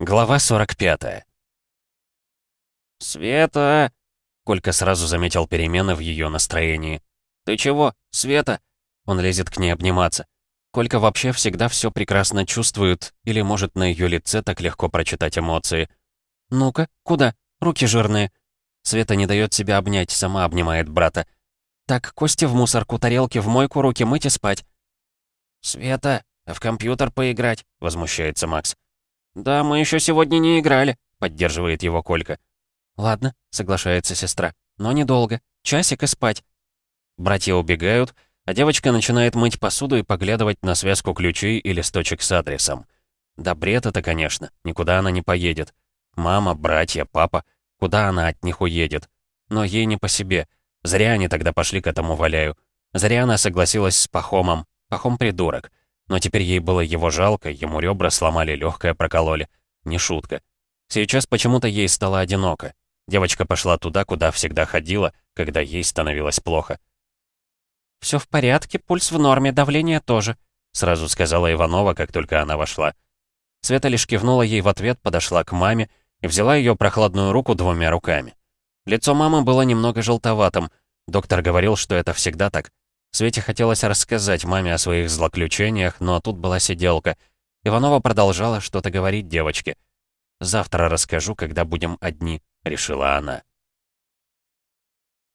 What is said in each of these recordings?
Глава 45 «Света!» Колька сразу заметил перемены в ее настроении. «Ты чего, Света?» Он лезет к ней обниматься. Колька вообще всегда все прекрасно чувствует, или может на ее лице так легко прочитать эмоции. «Ну-ка, куда? Руки жирные». Света не дает себя обнять, сама обнимает брата. «Так, кости в мусорку, тарелки в мойку, руки мыть и спать». «Света, в компьютер поиграть?» — возмущается Макс. «Да, мы еще сегодня не играли», — поддерживает его Колька. «Ладно», — соглашается сестра, — «но недолго. Часик и спать». Братья убегают, а девочка начинает мыть посуду и поглядывать на связку ключей и листочек с адресом. Да бред это, конечно, никуда она не поедет. Мама, братья, папа, куда она от них уедет? Но ей не по себе. Зря они тогда пошли к этому валяю. Зря она согласилась с Пахомом. Пахом придурок. Но теперь ей было его жалко, ему ребра сломали, легкое прокололи. Не шутка. Сейчас почему-то ей стало одиноко. Девочка пошла туда, куда всегда ходила, когда ей становилось плохо. «Все в порядке, пульс в норме, давление тоже», сразу сказала Иванова, как только она вошла. Света лишь кивнула ей в ответ, подошла к маме и взяла ее прохладную руку двумя руками. Лицо мамы было немного желтоватым. Доктор говорил, что это всегда так. Свете хотелось рассказать маме о своих злоключениях, но тут была сиделка. Иванова продолжала что-то говорить девочке. «Завтра расскажу, когда будем одни», — решила она.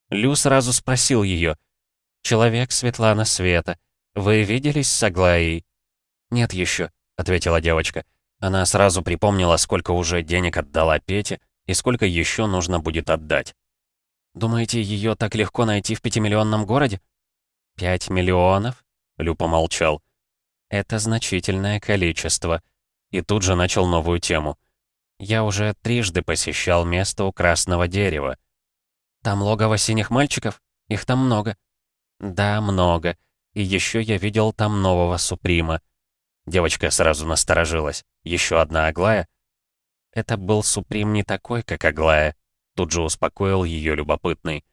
Лю сразу спросил ее. «Человек Светлана Света, вы виделись с Аглаей?» «Нет еще», — ответила девочка. Она сразу припомнила, сколько уже денег отдала Пете и сколько еще нужно будет отдать. «Думаете, ее так легко найти в пятимиллионном городе?» «Пять миллионов?» — Лю помолчал. «Это значительное количество». И тут же начал новую тему. «Я уже трижды посещал место у красного дерева. Там логово синих мальчиков? Их там много». «Да, много. И еще я видел там нового Суприма». Девочка сразу насторожилась. Еще одна Аглая? Это был Суприм не такой, как Аглая. Тут же успокоил ее любопытный.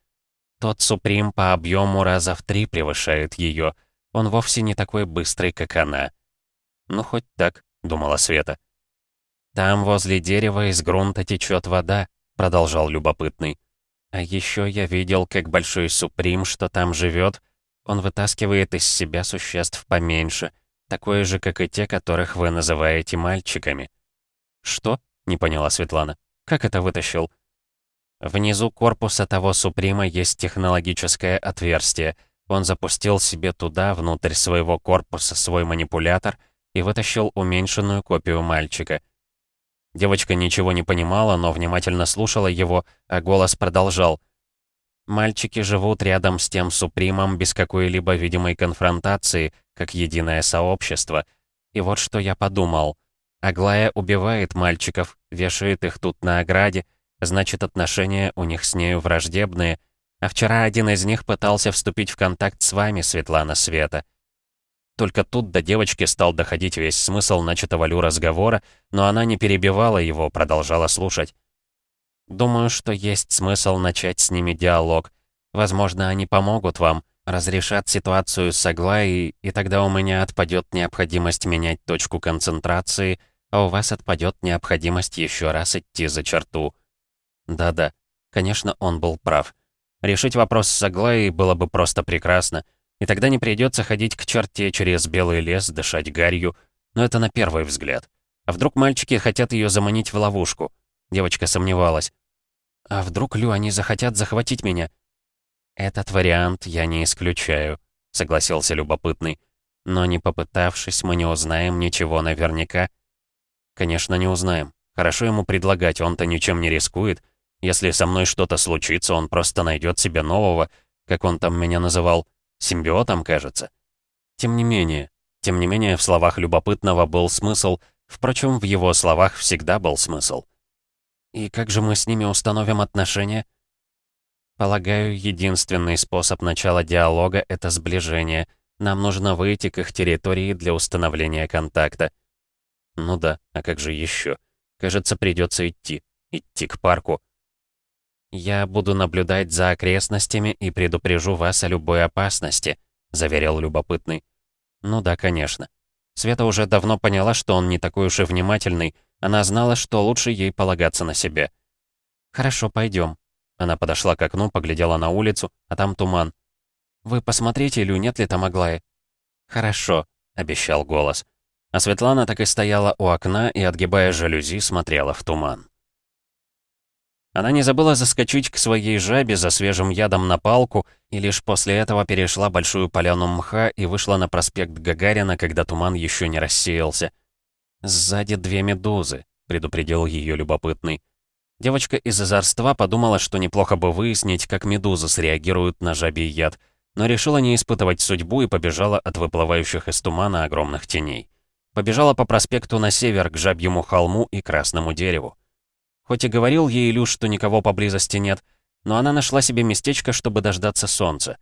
Тот Суприм по объему раза в три превышает ее. Он вовсе не такой быстрый, как она. «Ну, хоть так», — думала Света. «Там возле дерева из грунта течет вода», — продолжал любопытный. «А еще я видел, как большой Суприм, что там живет, он вытаскивает из себя существ поменьше, такое же, как и те, которых вы называете мальчиками». «Что?» — не поняла Светлана. «Как это вытащил?» Внизу корпуса того Суприма есть технологическое отверстие. Он запустил себе туда, внутрь своего корпуса, свой манипулятор и вытащил уменьшенную копию мальчика. Девочка ничего не понимала, но внимательно слушала его, а голос продолжал. «Мальчики живут рядом с тем Супримом без какой-либо видимой конфронтации, как единое сообщество. И вот что я подумал. Аглая убивает мальчиков, вешает их тут на ограде, Значит, отношения у них с нею враждебные. А вчера один из них пытался вступить в контакт с вами, Светлана Света. Только тут до девочки стал доходить весь смысл начатого Лю разговора, но она не перебивала его, продолжала слушать. «Думаю, что есть смысл начать с ними диалог. Возможно, они помогут вам, разрешат ситуацию с Аглаей, и тогда у меня отпадет необходимость менять точку концентрации, а у вас отпадет необходимость еще раз идти за черту». Да-да, конечно, он был прав. Решить вопрос с Аглаей было бы просто прекрасно. И тогда не придется ходить к черте через белый лес, дышать гарью. Но это на первый взгляд. А вдруг мальчики хотят ее заманить в ловушку? Девочка сомневалась. А вдруг, Лю, они захотят захватить меня? Этот вариант я не исключаю, согласился любопытный. Но не попытавшись, мы не узнаем ничего наверняка. Конечно, не узнаем. Хорошо ему предлагать, он-то ничем не рискует. Если со мной что-то случится, он просто найдет себе нового, как он там меня называл, симбиотом, кажется. Тем не менее, тем не менее, в словах любопытного был смысл, впрочем, в его словах всегда был смысл. И как же мы с ними установим отношения? Полагаю, единственный способ начала диалога — это сближение. Нам нужно выйти к их территории для установления контакта. Ну да, а как же еще? Кажется, придется идти. Идти к парку. «Я буду наблюдать за окрестностями и предупрежу вас о любой опасности», — заверил любопытный. «Ну да, конечно». Света уже давно поняла, что он не такой уж и внимательный, Она знала, что лучше ей полагаться на себя. «Хорошо, пойдем. Она подошла к окну, поглядела на улицу, а там туман. «Вы посмотрите, Лю, нет ли там Аглаи?» «Хорошо», — обещал голос. А Светлана так и стояла у окна и, отгибая жалюзи, смотрела в туман. Она не забыла заскочить к своей жабе за свежим ядом на палку и лишь после этого перешла большую поляну мха и вышла на проспект Гагарина, когда туман еще не рассеялся. «Сзади две медузы», — предупредил ее любопытный. Девочка из озорства подумала, что неплохо бы выяснить, как медузы среагируют на жабий яд, но решила не испытывать судьбу и побежала от выплывающих из тумана огромных теней. Побежала по проспекту на север к жабьему холму и красному дереву. Хоть и говорил ей Илюш, что никого поблизости нет, но она нашла себе местечко, чтобы дождаться солнца.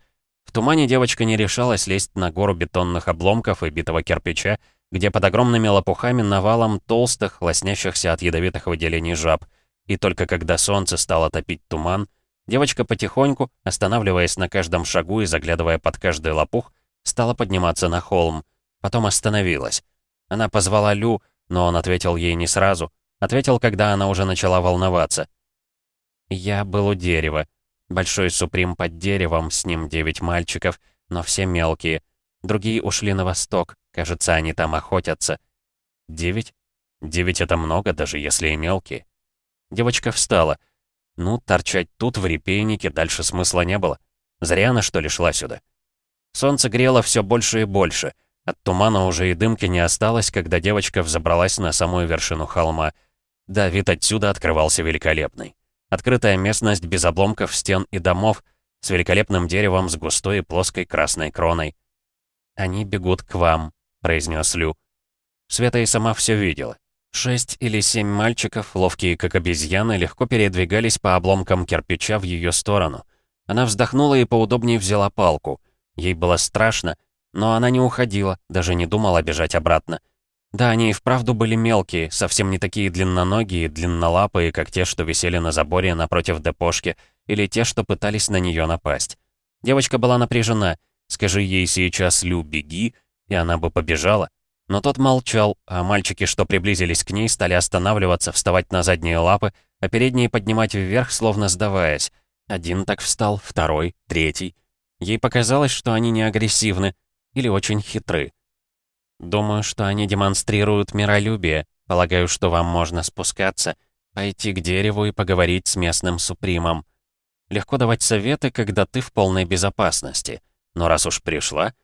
В тумане девочка не решалась лезть на гору бетонных обломков и битого кирпича, где под огромными лопухами навалом толстых, лоснящихся от ядовитых выделений жаб. И только когда солнце стало топить туман, девочка потихоньку, останавливаясь на каждом шагу и заглядывая под каждый лопух, стала подниматься на холм. Потом остановилась. Она позвала Лю, но он ответил ей не сразу — Ответил, когда она уже начала волноваться. «Я был у дерева. Большой суприм под деревом, с ним девять мальчиков, но все мелкие. Другие ушли на восток, кажется, они там охотятся. Девять? Девять — это много, даже если и мелкие». Девочка встала. Ну, торчать тут, в репейнике, дальше смысла не было. Зря она, что ли, шла сюда. Солнце грело все больше и больше. От тумана уже и дымки не осталось, когда девочка взобралась на самую вершину холма — да, вид отсюда открывался великолепный. Открытая местность без обломков стен и домов, с великолепным деревом с густой и плоской красной кроной. «Они бегут к вам», — произнес Лю. Света и сама все видела. Шесть или семь мальчиков, ловкие как обезьяны, легко передвигались по обломкам кирпича в ее сторону. Она вздохнула и поудобнее взяла палку. Ей было страшно, но она не уходила, даже не думала бежать обратно. Да, они и вправду были мелкие, совсем не такие длинноногие, длиннолапые, как те, что висели на заборе напротив депошки, или те, что пытались на нее напасть. Девочка была напряжена. Скажи ей сейчас «Лю, беги», и она бы побежала. Но тот молчал, а мальчики, что приблизились к ней, стали останавливаться, вставать на задние лапы, а передние поднимать вверх, словно сдаваясь. Один так встал, второй, третий. Ей показалось, что они не агрессивны или очень хитры. Думаю, что они демонстрируют миролюбие. Полагаю, что вам можно спускаться, пойти к дереву и поговорить с местным супримом. Легко давать советы, когда ты в полной безопасности. Но раз уж пришла...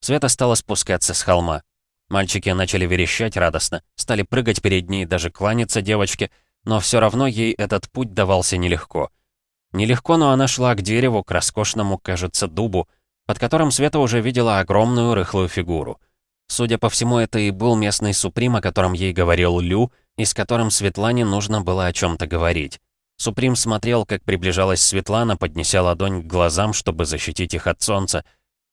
Света стала спускаться с холма. Мальчики начали верещать радостно, стали прыгать перед ней, даже кланяться девочке, но все равно ей этот путь давался нелегко. Нелегко, но она шла к дереву, к роскошному, кажется, дубу, под которым Света уже видела огромную рыхлую фигуру — Судя по всему, это и был местный суприм, о котором ей говорил Лю, и с которым Светлане нужно было о чем то говорить. Суприм смотрел, как приближалась Светлана, поднеся ладонь к глазам, чтобы защитить их от солнца.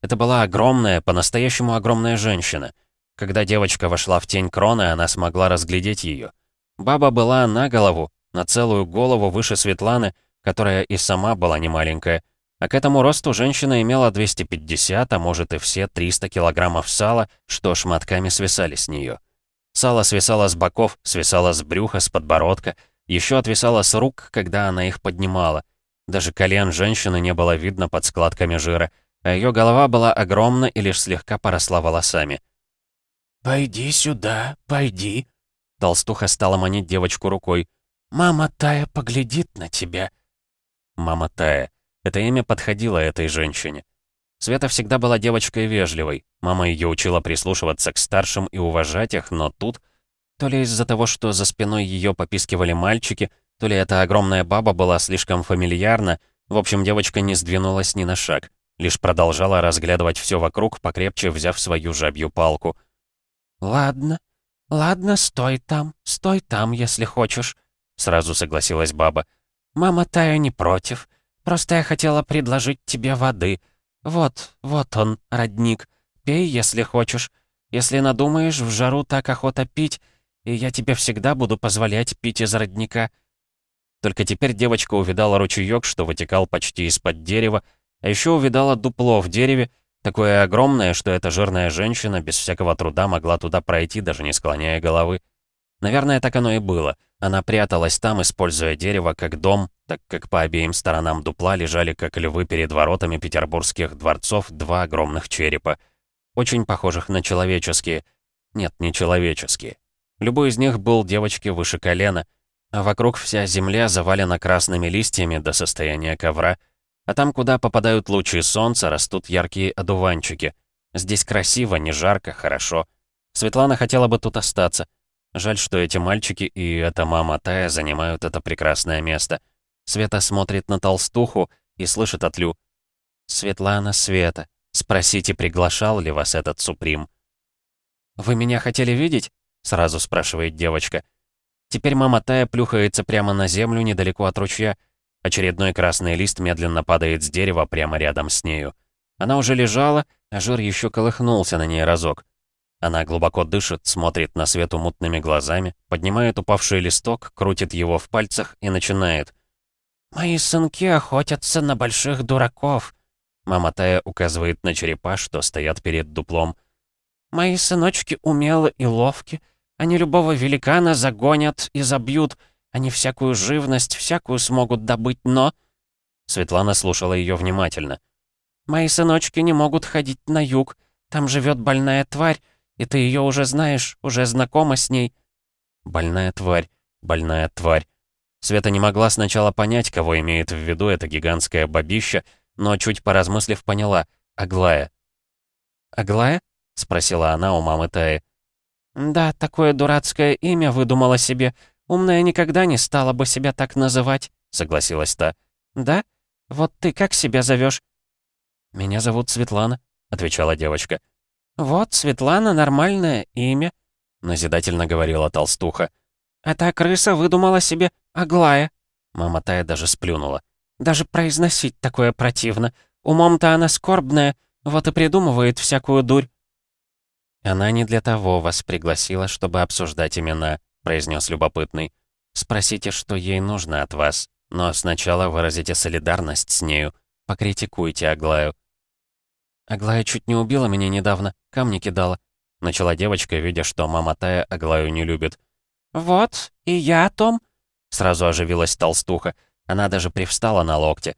Это была огромная, по-настоящему огромная женщина. Когда девочка вошла в тень кроны, она смогла разглядеть ее. Баба была на голову, на целую голову выше Светланы, которая и сама была немаленькая. А к этому росту женщина имела 250, а может и все 300 килограммов сала, что шматками свисали с нее. Сало свисало с боков, свисало с брюха, с подбородка, еще отвисало с рук, когда она их поднимала. Даже колен женщины не было видно под складками жира, а ее голова была огромна и лишь слегка поросла волосами. «Пойди сюда, пойди», — толстуха стала манить девочку рукой. «Мама Тая поглядит на тебя». Мама Тая. Это имя подходило этой женщине. Света всегда была девочкой вежливой. Мама ее учила прислушиваться к старшим и уважать их, но тут... То ли из-за того, что за спиной ее попискивали мальчики, то ли эта огромная баба была слишком фамильярна, в общем, девочка не сдвинулась ни на шаг, лишь продолжала разглядывать все вокруг, покрепче взяв свою жабью палку. «Ладно, ладно, стой там, стой там, если хочешь», — сразу согласилась баба. «Мама Тая не против. Просто я хотела предложить тебе воды. Вот, вот он, родник. Пей, если хочешь. Если надумаешь, в жару так охота пить, и я тебе всегда буду позволять пить из родника». Только теперь девочка увидала ручеёк, что вытекал почти из-под дерева, а еще увидала дупло в дереве, такое огромное, что эта жирная женщина без всякого труда могла туда пройти, даже не склоняя головы. Наверное, так оно и было. Она пряталась там, используя дерево как дом, так как по обеим сторонам дупла лежали, как львы перед воротами петербургских дворцов, два огромных черепа. Очень похожих на человеческие. Нет, не человеческие. Любой из них был девочке выше колена, а вокруг вся земля завалена красными листьями до состояния ковра, а там, куда попадают лучи солнца, растут яркие одуванчики. Здесь красиво, не жарко, хорошо. Светлана хотела бы тут остаться — Жаль, что эти мальчики и эта мама Тая занимают это прекрасное место. Света смотрит на толстуху и слышит от Лю. «Светлана, Света, спросите, приглашал ли вас этот Суприм?» «Вы меня хотели видеть?» — сразу спрашивает девочка. Теперь мама Тая плюхается прямо на землю недалеко от ручья. Очередной красный лист медленно падает с дерева прямо рядом с нею. Она уже лежала, а жир еще колыхнулся на ней разок. Она глубоко дышит, смотрит на свету мутными глазами, поднимает упавший листок, крутит его в пальцах и начинает. «Мои сынки охотятся на больших дураков», Мама Тая указывает на черепа, что стоят перед дуплом. «Мои сыночки умелы и ловки. Они любого великана загонят и забьют. Они всякую живность, всякую смогут добыть, но...» Светлана слушала ее внимательно. «Мои сыночки не могут ходить на юг. Там живет больная тварь, и ты ее уже знаешь, уже знакома с ней». Больная тварь, больная тварь. Света не могла сначала понять, кого имеет в виду это гигантское бабища, но чуть поразмыслив поняла — Аглая. «Аглая?» — спросила она у мамы Таи. «Да, такое дурацкое имя выдумала себе. Умная никогда не стала бы себя так называть», — согласилась та. «Да? Вот ты как себя зовешь? «Меня зовут Светлана», — отвечала девочка. «Вот, Светлана, нормальное имя», — назидательно говорила толстуха. «А та крыса выдумала себе Аглая». Мама Тая даже сплюнула. «Даже произносить такое противно. Умом-то она скорбная, вот и придумывает всякую дурь». «Она не для того вас пригласила, чтобы обсуждать имена», — произнес любопытный. «Спросите, что ей нужно от вас, но сначала выразите солидарность с нею, покритикуйте Аглаю. «Аглая чуть не убила меня недавно, камни кидала», — начала девочка, видя, что мама Тая Аглаю не любит. «Вот, и я о том», — сразу оживилась толстуха. Она даже привстала на локте.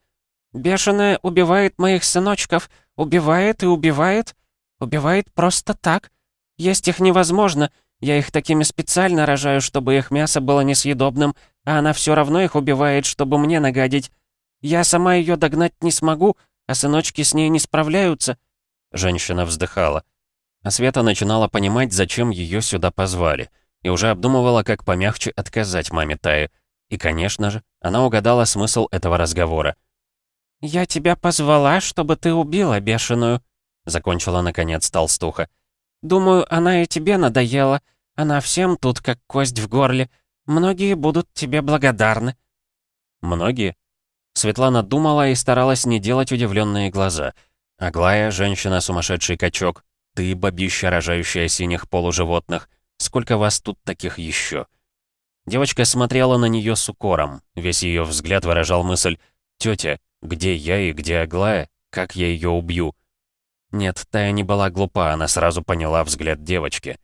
«Бешеная убивает моих сыночков, убивает и убивает, убивает просто так. Есть их невозможно, я их такими специально рожаю, чтобы их мясо было несъедобным, а она все равно их убивает, чтобы мне нагадить. Я сама ее догнать не смогу, а сыночки с ней не справляются». Женщина вздыхала. А Света начинала понимать, зачем ее сюда позвали, и уже обдумывала, как помягче отказать маме Тае. И, конечно же, она угадала смысл этого разговора. «Я тебя позвала, чтобы ты убила бешеную», — закончила, наконец, толстуха. «Думаю, она и тебе надоела. Она всем тут как кость в горле. Многие будут тебе благодарны». «Многие?» Светлана думала и старалась не делать удивленные глаза. «Аглая, женщина-сумасшедший качок. Ты, бабища, рожающая синих полуживотных. Сколько вас тут таких еще?» Девочка смотрела на нее с укором. Весь ее взгляд выражал мысль «Тетя, где я и где Аглая? Как я ее убью?» Нет, Тая не была глупа, она сразу поняла взгляд девочки.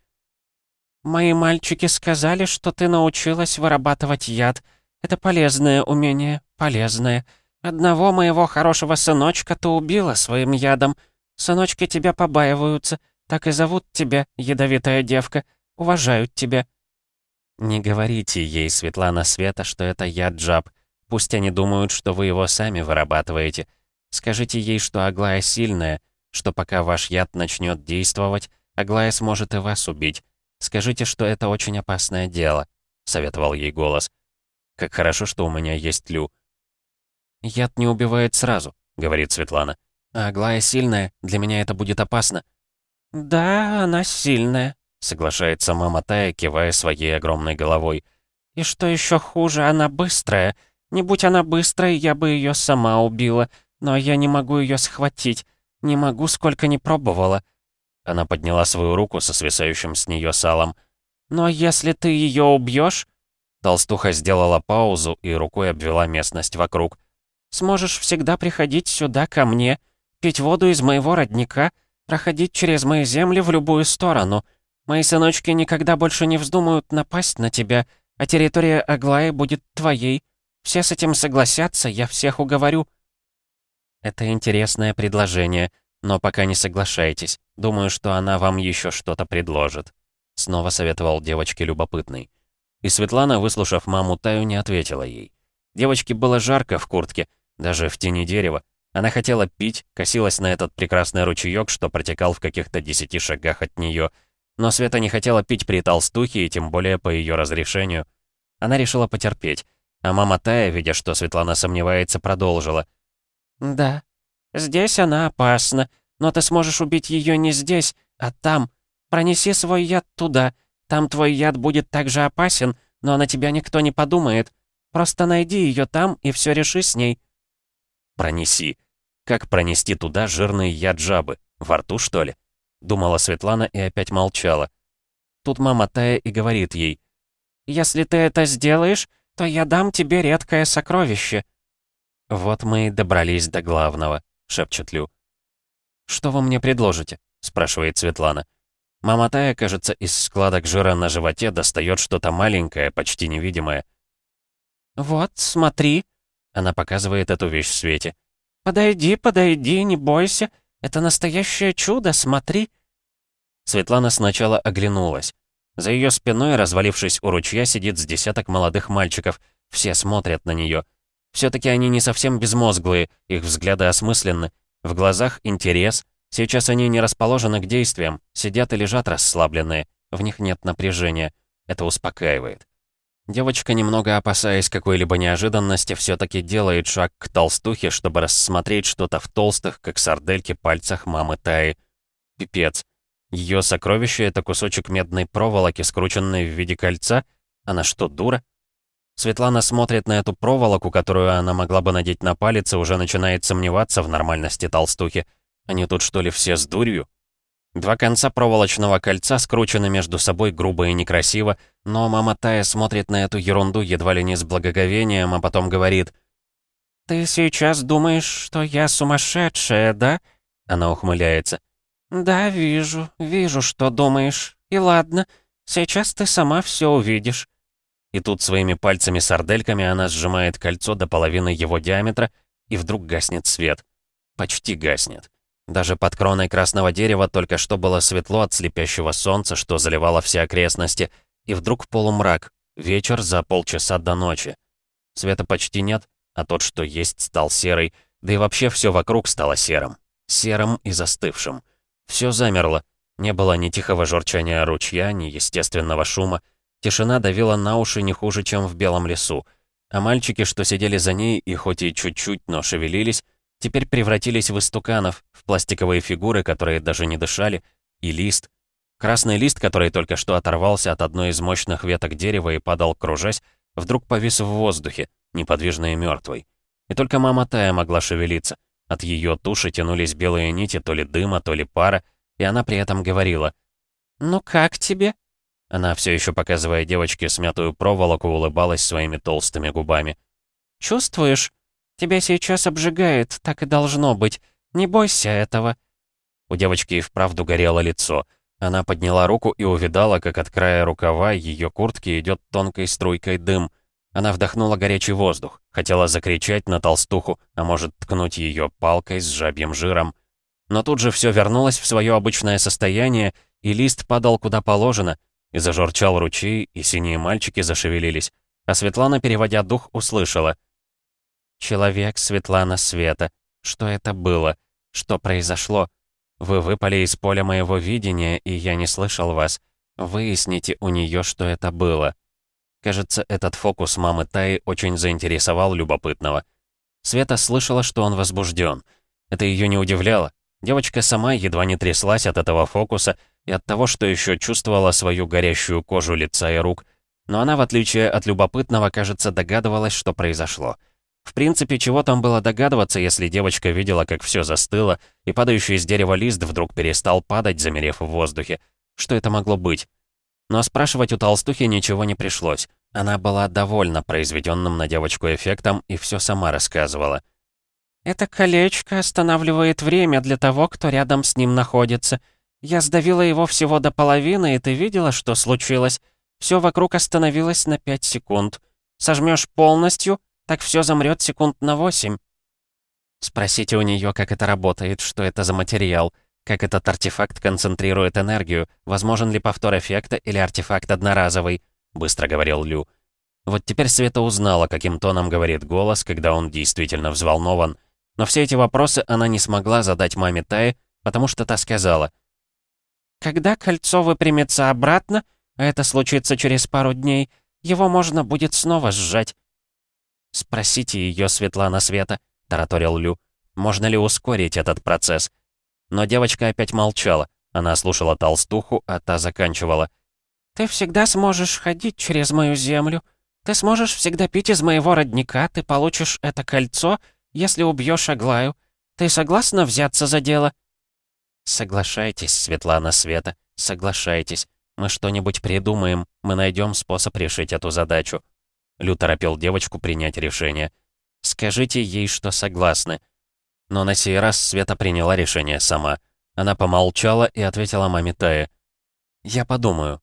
«Мои мальчики сказали, что ты научилась вырабатывать яд. Это полезное умение, полезное. Одного моего хорошего сыночка ты убила своим ядом. Сыночки тебя побаиваются, так и зовут тебя, ядовитая девка, уважают тебя». «Не говорите ей, Светлана Света, что это яд джаб. Пусть они думают, что вы его сами вырабатываете. Скажите ей, что Аглая сильная, что пока ваш яд начнет действовать, Аглая сможет и вас убить. Скажите, что это очень опасное дело», — советовал ей голос. «Как хорошо, что у меня есть Лю. «Яд не убивает сразу», — говорит Светлана. «А Аглая сильная, для меня это будет опасно». «Да, она сильная», — соглашается мама Тая, кивая своей огромной головой. «И что еще хуже, она быстрая. Не будь она быстрой, я бы ее сама убила, но я не могу ее схватить. Не могу, сколько не пробовала». Она подняла свою руку со свисающим с нее салом. «Но если ты ее убьешь...» Толстуха сделала паузу и рукой обвела местность вокруг. Сможешь всегда приходить сюда ко мне, пить воду из моего родника, проходить через мои земли в любую сторону. Мои сыночки никогда больше не вздумают напасть на тебя, а территория Аглаи будет твоей. Все с этим согласятся, я всех уговорю». Это интересное предложение, но пока не соглашайтесь. Думаю, что она вам еще что-то предложит. Снова советовал девочке любопытный. И Светлана, выслушав маму Таю, не ответила ей. Девочке было жарко в куртке, даже в тени дерева. Она хотела пить, косилась на этот прекрасный ручеёк, что протекал в каких-то десяти шагах от неё. Но Света не хотела пить при толстухе, и тем более по её разрешению. Она решила потерпеть. А мама Тая, видя, что Светлана сомневается, продолжила. «Да, здесь она опасна, но ты сможешь убить её не здесь, а там. Пронеси свой яд туда. Там твой яд будет так же опасен, но на тебя никто не подумает. Просто найди её там и всё реши с ней». «Пронеси». Как пронести туда жирный яд жабы? Во рту, что ли? Думала Светлана и опять молчала. Тут мама Тая и говорит ей. «Если ты это сделаешь, то я дам тебе редкое сокровище». «Вот мы и добрались до главного», — шепчет Лю. «Что вы мне предложите?» — спрашивает Светлана. Мама Тая, кажется, из складок жира на животе достает что-то маленькое, почти невидимое. «Вот, смотри», — она показывает эту вещь в свете. «Подойди, подойди, не бойся. Это настоящее чудо, смотри». Светлана сначала оглянулась. За ее спиной, развалившись у ручья, сидит с десяток молодых мальчиков. Все смотрят на нее. Все-таки они не совсем безмозглые, их взгляды осмысленны. В глазах интерес. Сейчас они не расположены к действиям, сидят и лежат расслабленные. В них нет напряжения. Это успокаивает. Девочка, немного опасаясь какой-либо неожиданности, все-таки делает шаг к толстухе, чтобы рассмотреть что-то в толстых, как сардельки, пальцах мамы Таи. Пипец. Ее сокровище — это кусочек медной проволоки, скрученной в виде кольца? Она что, дура? Светлана смотрит на эту проволоку, которую она могла бы надеть на палец, и уже начинает сомневаться в нормальности толстухи. Они тут что ли все с дурью? Два конца проволочного кольца скручены между собой грубо и некрасиво, но мама Тая смотрит на эту ерунду едва ли не с благоговением, а потом говорит. «Ты сейчас думаешь, что я сумасшедшая, да?» Она ухмыляется. «Да, вижу, вижу, что думаешь. И ладно, сейчас ты сама все увидишь». И тут своими пальцами-сардельками она сжимает кольцо до половины его диаметра, и вдруг гаснет свет. Почти гаснет. Даже под кроной красного дерева только что было светло от слепящего солнца, что заливало все окрестности, и вдруг полумрак, вечер за полчаса до ночи. Света почти нет, а тот, что есть, стал серый, да и вообще все вокруг стало серым. Серым и застывшим. Все замерло. Не было ни тихого журчания ручья, ни естественного шума. Тишина давила на уши не хуже, чем в белом лесу. А мальчики, что сидели за ней и хоть и чуть-чуть, но шевелились, теперь превратились в истуканов, в пластиковые фигуры, которые даже не дышали, и лист. Красный лист, который только что оторвался от одной из мощных веток дерева и падал, кружась, вдруг повис в воздухе, неподвижный и мертвый. И только мама Тая могла шевелиться. От ее туши тянулись белые нити то ли дыма, то ли пара, и она при этом говорила. «Ну как тебе?» Она, все еще показывая девочке смятую проволоку, улыбалась своими толстыми губами. «Чувствуешь? Тебя сейчас обжигает, так и должно быть. Не бойся этого». У девочки и вправду горело лицо. Она подняла руку и увидала, как от края рукава ее куртки идет тонкой струйкой дым. Она вдохнула горячий воздух, хотела закричать на толстуху, а может ткнуть ее палкой с жабьим жиром. Но тут же все вернулось в свое обычное состояние, и лист падал куда положено, и зажурчал ручей, и синие мальчики зашевелились. А Светлана, переводя дух, услышала — «Человек Светлана Света. Что это было? Что произошло? Вы выпали из поля моего видения, и я не слышал вас. Выясните у нее, что это было». Кажется, этот фокус мамы Таи очень заинтересовал любопытного. Света слышала, что он возбужден. Это ее не удивляло. Девочка сама едва не тряслась от этого фокуса и от того, что еще чувствовала свою горящую кожу лица и рук. Но она, в отличие от любопытного, кажется, догадывалась, что произошло. В принципе, чего там было догадываться, если девочка видела, как все застыло, и падающий из дерева лист вдруг перестал падать, замерев в воздухе. Что это могло быть? Но спрашивать у толстухи ничего не пришлось. Она была довольна произведенным на девочку эффектом и все сама рассказывала. «Это колечко останавливает время для того, кто рядом с ним находится. Я сдавила его всего до половины, и ты видела, что случилось? Все вокруг остановилось на 5 секунд. Сожмешь полностью, так все замрет секунд на 8. Спросите у нее, как это работает, что это за материал, как этот артефакт концентрирует энергию, возможен ли повтор эффекта или артефакт одноразовый, быстро говорил Лю. Вот теперь Света узнала, каким тоном говорит голос, когда он действительно взволнован. Но все эти вопросы она не смогла задать маме Тае, потому что та сказала. «Когда кольцо выпрямится обратно, а это случится через пару дней, его можно будет снова сжать». «Спросите ее, Светлана Света», — тараторил Лю. «Можно ли ускорить этот процесс?» Но девочка опять молчала. Она слушала толстуху, а та заканчивала. «Ты всегда сможешь ходить через мою землю. Ты сможешь всегда пить из моего родника. Ты получишь это кольцо, если убьешь Аглаю. Ты согласна взяться за дело?» «Соглашайтесь, Светлана Света, соглашайтесь. Мы что-нибудь придумаем, мы найдем способ решить эту задачу». Лю торопил девочку принять решение. Скажите ей, что согласны». Но на сей раз Света приняла решение сама. Она помолчала и ответила маме Тае. «Я подумаю.